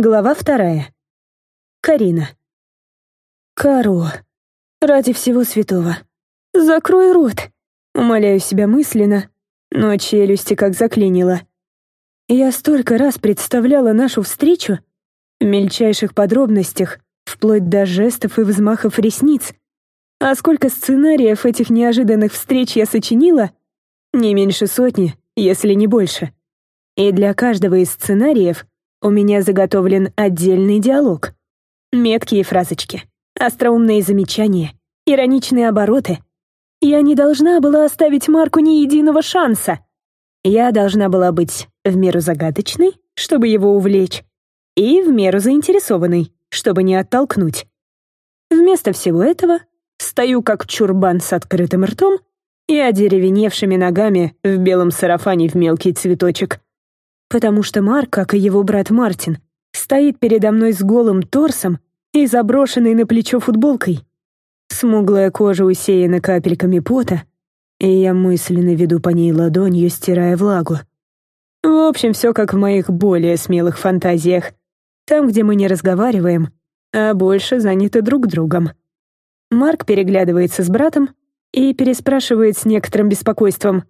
Глава вторая. Карина. Каро, ради всего святого, закрой рот. Умоляю себя мысленно, но челюсти как заклинило. Я столько раз представляла нашу встречу в мельчайших подробностях, вплоть до жестов и взмахов ресниц. А сколько сценариев этих неожиданных встреч я сочинила? Не меньше сотни, если не больше. И для каждого из сценариев у меня заготовлен отдельный диалог. Меткие фразочки, остроумные замечания, ироничные обороты. Я не должна была оставить Марку ни единого шанса. Я должна была быть в меру загадочной, чтобы его увлечь, и в меру заинтересованной, чтобы не оттолкнуть. Вместо всего этого стою как чурбан с открытым ртом и одеревеневшими ногами в белом сарафане в мелкий цветочек — потому что Марк, как и его брат Мартин, стоит передо мной с голым торсом и заброшенной на плечо футболкой. Смуглая кожа усеяна капельками пота, и я мысленно веду по ней ладонью, стирая влагу. В общем, все как в моих более смелых фантазиях. Там, где мы не разговариваем, а больше заняты друг другом. Марк переглядывается с братом и переспрашивает с некоторым беспокойством.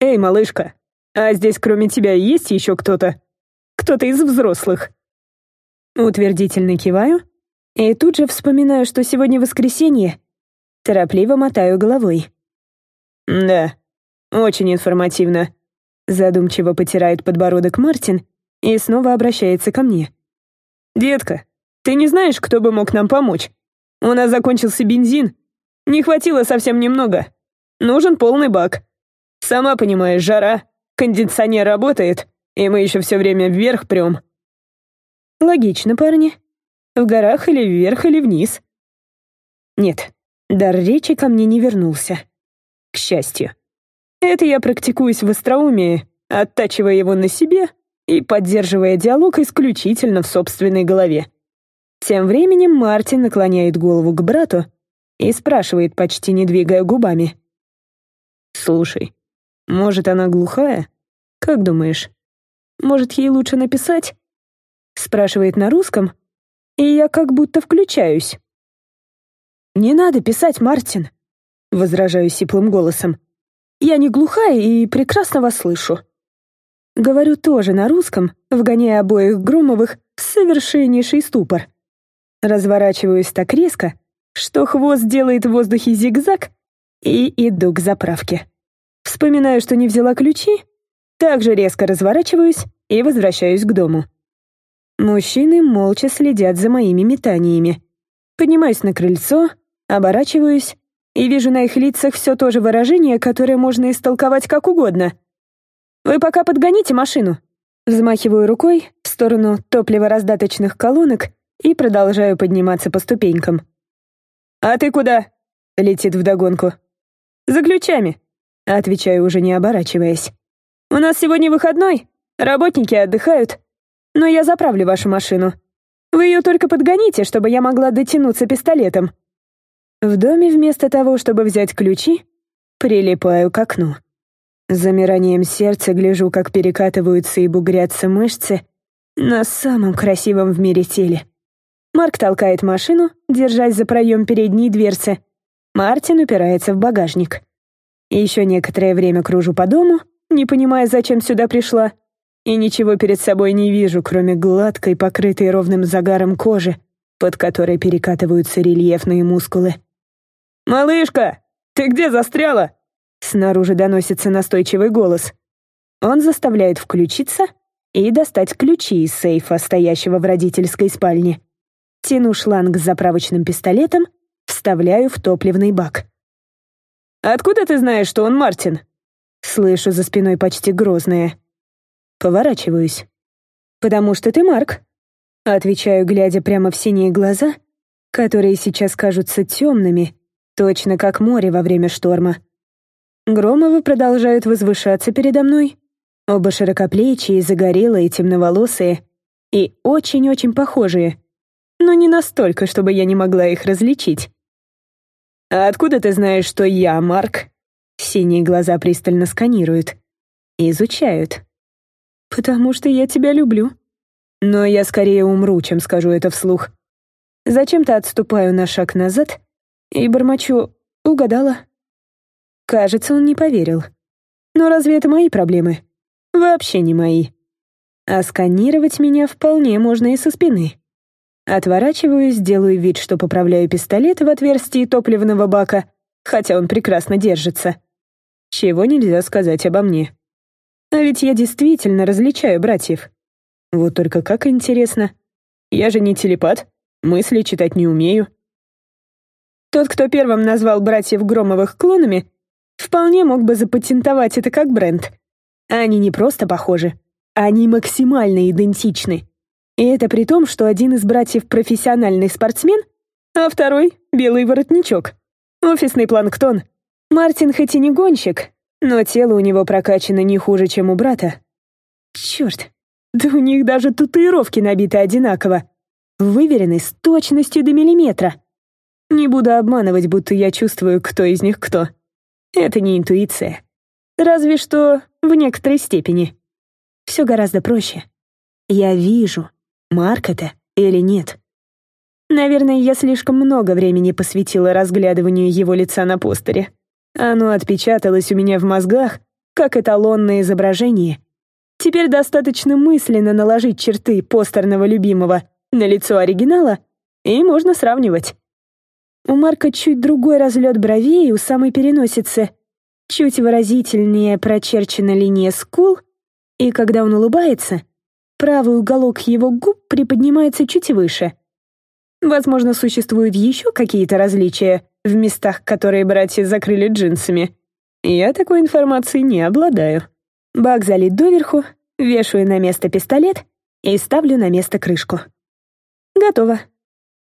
«Эй, малышка, а здесь кроме тебя есть еще кто-то? Кто-то из взрослых?» Утвердительно киваю и тут же вспоминаю, что сегодня воскресенье. Торопливо мотаю головой. «Да, очень информативно», — задумчиво потирает подбородок Мартин и снова обращается ко мне. «Детка, ты не знаешь, кто бы мог нам помочь? У нас закончился бензин. Не хватило совсем немного. Нужен полный бак. Сама понимаешь, жара. Кондиционер работает, и мы еще все время вверх прем. Логично, парни. В горах или вверх, или вниз. Нет, дар речи ко мне не вернулся. К счастью. Это я практикуюсь в остроумии, оттачивая его на себе и поддерживая диалог исключительно в собственной голове. Тем временем Мартин наклоняет голову к брату и спрашивает, почти не двигая губами. «Слушай, может, она глухая? Как думаешь? Может, ей лучше написать? Спрашивает на русском, и я как будто включаюсь. «Не надо писать, Мартин», — возражаю сиплым голосом. «Я не глухая и прекрасно вас слышу». Говорю тоже на русском, вгоняя обоих Громовых в совершеннейший ступор. Разворачиваюсь так резко, что хвост делает в воздухе зигзаг, и иду к заправке. Вспоминаю, что не взяла ключи, также резко разворачиваюсь и возвращаюсь к дому. Мужчины молча следят за моими метаниями. Поднимаюсь на крыльцо, оборачиваюсь и вижу на их лицах все то же выражение, которое можно истолковать как угодно. «Вы пока подгоните машину». Взмахиваю рукой в сторону топливораздаточных колонок и продолжаю подниматься по ступенькам. «А ты куда?» — летит вдогонку. «За ключами», Отвечаю уже не оборачиваясь. «У нас сегодня выходной, работники отдыхают, но я заправлю вашу машину. Вы ее только подгоните, чтобы я могла дотянуться пистолетом». В доме вместо того, чтобы взять ключи, прилипаю к окну. замиранием сердца гляжу, как перекатываются и бугрятся мышцы на самом красивом в мире теле. Марк толкает машину, держась за проем передней дверцы. Мартин упирается в багажник. Еще некоторое время кружу по дому, не понимая, зачем сюда пришла, и ничего перед собой не вижу, кроме гладкой, покрытой ровным загаром кожи, под которой перекатываются рельефные мускулы. «Малышка, ты где застряла?» Снаружи доносится настойчивый голос. Он заставляет включиться и достать ключи из сейфа, стоящего в родительской спальне. Тяну шланг с заправочным пистолетом, вставляю в топливный бак. «Откуда ты знаешь, что он Мартин?» Слышу за спиной почти грозное. Поворачиваюсь. «Потому что ты Марк», — отвечаю, глядя прямо в синие глаза, которые сейчас кажутся темными, точно как море во время шторма. Громовы продолжают возвышаться передо мной. Оба широкоплечие, загорелые, темноволосые и очень-очень похожие, но не настолько, чтобы я не могла их различить. «А откуда ты знаешь, что я Марк?» Синие глаза пристально сканируют. Изучают. «Потому что я тебя люблю». Но я скорее умру, чем скажу это вслух. Зачем-то отступаю на шаг назад и бормочу «Угадала». Кажется, он не поверил. Но разве это мои проблемы? Вообще не мои. А сканировать меня вполне можно и со спины. Отворачиваюсь, делаю вид, что поправляю пистолет в отверстии топливного бака, хотя он прекрасно держится. Чего нельзя сказать обо мне. А ведь я действительно различаю братьев. Вот только как интересно. Я же не телепат. Мысли читать не умею. Тот, кто первым назвал братьев Громовых клонами, вполне мог бы запатентовать это как бренд. Они не просто похожи, они максимально идентичны. И это при том, что один из братьев профессиональный спортсмен, а второй — белый воротничок. Офисный планктон. Мартин хоть и не гонщик, но тело у него прокачано не хуже, чем у брата. Черт, да у них даже татуировки набиты одинаково выверенный с точностью до миллиметра. Не буду обманывать, будто я чувствую, кто из них кто. Это не интуиция. Разве что в некоторой степени. Все гораздо проще. Я вижу, Марк это или нет. Наверное, я слишком много времени посвятила разглядыванию его лица на постере. Оно отпечаталось у меня в мозгах, как эталонное изображение. Теперь достаточно мысленно наложить черты постерного любимого на лицо оригинала, и можно сравнивать. У Марка чуть другой разлет бровей у самой переносицы, чуть выразительнее прочерчена линия скул, и когда он улыбается, правый уголок его губ приподнимается чуть выше. Возможно, существуют еще какие-то различия в местах, которые братья закрыли джинсами. Я такой информацией не обладаю. Бак залит доверху, вешаю на место пистолет и ставлю на место крышку. «Готово».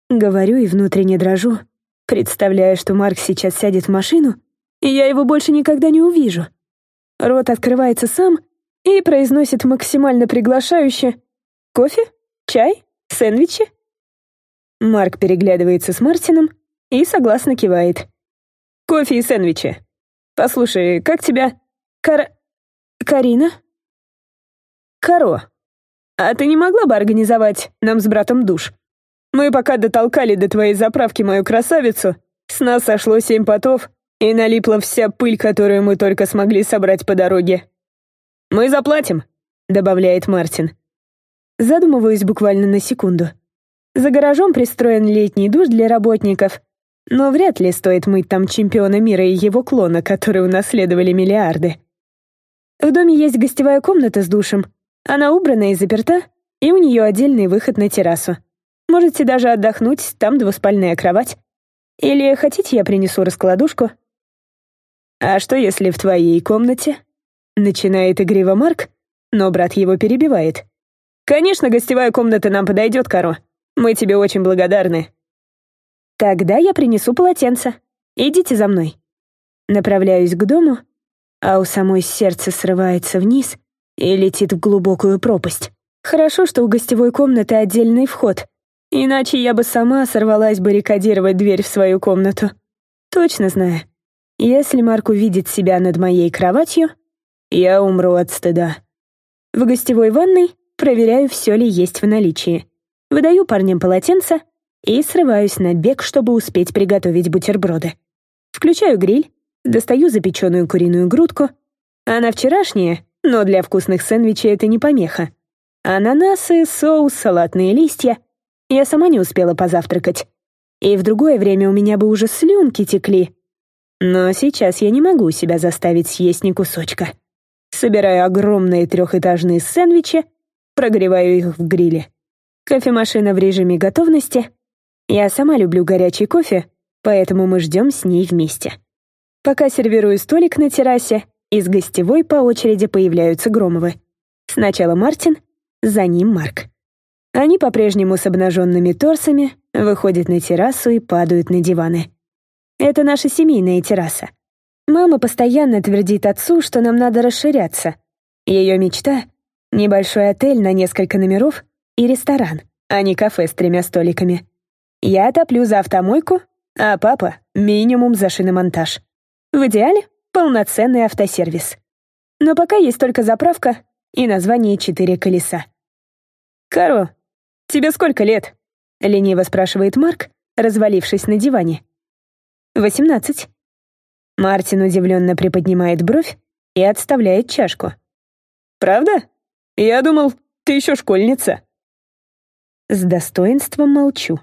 Говорю и внутренне дрожу, представляя, что Марк сейчас сядет в машину, и я его больше никогда не увижу. Рот открывается сам и произносит максимально приглашающе «Кофе? Чай? Сэндвичи?» Марк переглядывается с Мартином и согласно кивает. «Кофе и сэндвичи. Послушай, как тебя...» «Кар... Карина?» «Каро. А ты не могла бы организовать нам с братом душ? Мы пока дотолкали до твоей заправки мою красавицу, с нас сошло семь потов, и налипла вся пыль, которую мы только смогли собрать по дороге. «Мы заплатим», — добавляет Мартин. Задумываюсь буквально на секунду. За гаражом пристроен летний душ для работников, но вряд ли стоит мыть там чемпиона мира и его клона, которые унаследовали миллиарды. В доме есть гостевая комната с душем. Она убрана и заперта, и у нее отдельный выход на террасу. Можете даже отдохнуть, там двуспальная кровать. Или хотите, я принесу раскладушку?» «А что, если в твоей комнате?» Начинает игриво Марк, но брат его перебивает. «Конечно, гостевая комната нам подойдет, Каро. Мы тебе очень благодарны». «Тогда я принесу полотенце. Идите за мной». Направляюсь к дому, а у самой сердце срывается вниз и летит в глубокую пропасть. Хорошо, что у гостевой комнаты отдельный вход — Иначе я бы сама сорвалась баррикадировать дверь в свою комнату. Точно знаю, если Марк увидит себя над моей кроватью, я умру от стыда. В гостевой ванной проверяю, все ли есть в наличии. Выдаю парням полотенце и срываюсь на бег, чтобы успеть приготовить бутерброды. Включаю гриль, достаю запеченную куриную грудку. Она вчерашняя, но для вкусных сэндвичей это не помеха. Ананасы, соус, салатные листья — я сама не успела позавтракать. И в другое время у меня бы уже слюнки текли. Но сейчас я не могу себя заставить съесть ни кусочка. Собираю огромные трехэтажные сэндвичи, прогреваю их в гриле. Кофемашина в режиме готовности. Я сама люблю горячий кофе, поэтому мы ждем с ней вместе. Пока сервирую столик на террасе, из гостевой по очереди появляются Громовы. Сначала Мартин, за ним Марк. Они по-прежнему с обнаженными торсами выходят на террасу и падают на диваны. Это наша семейная терраса. Мама постоянно твердит отцу, что нам надо расширяться. Ее мечта — небольшой отель на несколько номеров и ресторан, а не кафе с тремя столиками. Я топлю за автомойку, а папа — минимум за шиномонтаж. В идеале — полноценный автосервис. Но пока есть только заправка и название «Четыре колеса». «Каро, тебе сколько лет?» — лениво спрашивает Марк, развалившись на диване. «Восемнадцать». Мартин удивленно приподнимает бровь и отставляет чашку. «Правда? Я думал, ты еще школьница». С достоинством молчу.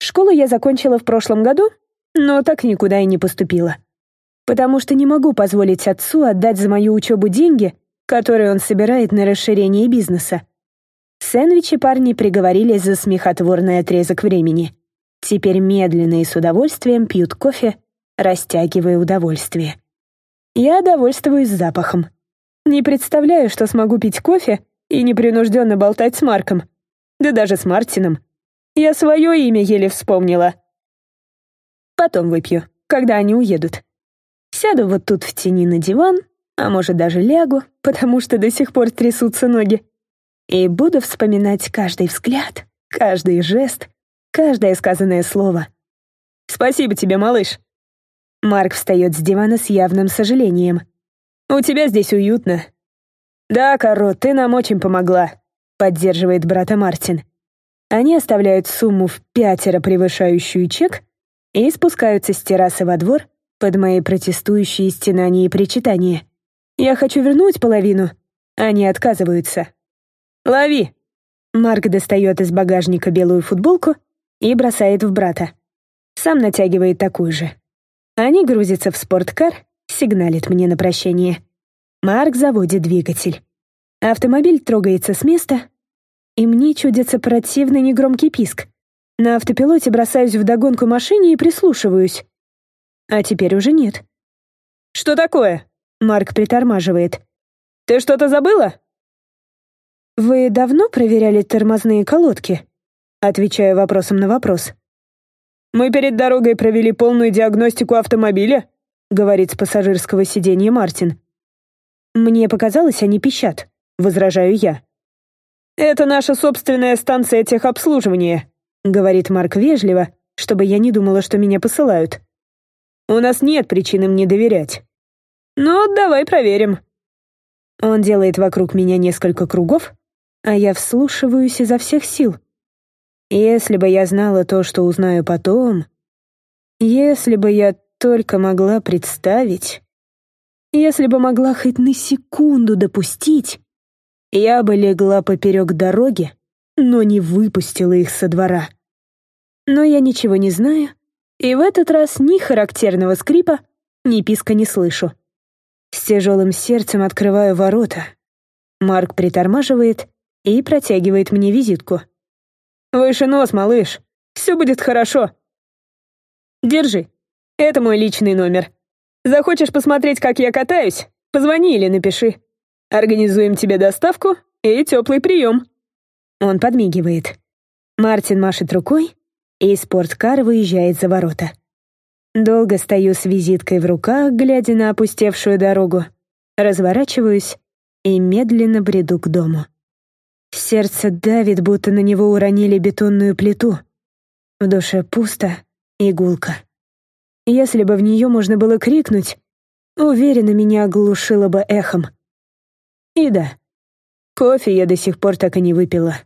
Школу я закончила в прошлом году, но так никуда и не поступила. Потому что не могу позволить отцу отдать за мою учебу деньги, которые он собирает на расширение бизнеса. Сэндвичи парни приговорили за смехотворный отрезок времени. Теперь медленно и с удовольствием пьют кофе, растягивая удовольствие. Я довольствуюсь запахом. Не представляю, что смогу пить кофе и непринужденно болтать с Марком. Да даже с Мартином. Я свое имя еле вспомнила. Потом выпью, когда они уедут. Сяду вот тут в тени на диван, а может даже лягу, потому что до сих пор трясутся ноги. И буду вспоминать каждый взгляд, каждый жест, каждое сказанное слово. «Спасибо тебе, малыш». Марк встает с дивана с явным сожалением. «У тебя здесь уютно». «Да, Каро, ты нам очень помогла», — поддерживает брата Мартин. Они оставляют сумму в пятеро превышающую чек и спускаются с террасы во двор под мои протестующие стенания и причитания. Я хочу вернуть половину. Они отказываются. «Лови!» Марк достает из багажника белую футболку и бросает в брата. Сам натягивает такую же. Они грузятся в спорткар, сигналит мне на прощение. Марк заводит двигатель. Автомобиль трогается с места, и мне чудится противный негромкий писк. На автопилоте бросаюсь в догонку машине и прислушиваюсь. А теперь уже нет. «Что такое?» Марк притормаживает. «Ты что-то забыла?» «Вы давно проверяли тормозные колодки?» Отвечаю вопросом на вопрос. «Мы перед дорогой провели полную диагностику автомобиля», говорит с пассажирского сиденья Мартин. «Мне показалось, они пищат», — возражаю я. «Это наша собственная станция техобслуживания», говорит Марк вежливо, чтобы я не думала, что меня посылают. «У нас нет причин им не доверять». «Ну, давай проверим». Он делает вокруг меня несколько кругов, а я вслушиваюсь изо всех сил. Если бы я знала то, что узнаю потом, если бы я только могла представить, если бы могла хоть на секунду допустить, я бы легла поперек дороги, но не выпустила их со двора. Но я ничего не знаю, и в этот раз ни характерного скрипа, ни писка не слышу. С тяжелым сердцем открываю ворота. Марк притормаживает, и протягивает мне визитку. «Выше нос, малыш. Все будет хорошо. Держи. Это мой личный номер. Захочешь посмотреть, как я катаюсь? Позвони или напиши. Организуем тебе доставку и теплый прием». Он подмигивает. Мартин машет рукой, и спорткар выезжает за ворота. Долго стою с визиткой в руках, глядя на опустевшую дорогу. Разворачиваюсь и медленно бреду к дому. Сердце давит, будто на него уронили бетонную плиту. В душе пусто и. Если бы в нее можно было крикнуть, уверенно меня оглушило бы эхом. И да, кофе я до сих пор так и не выпила.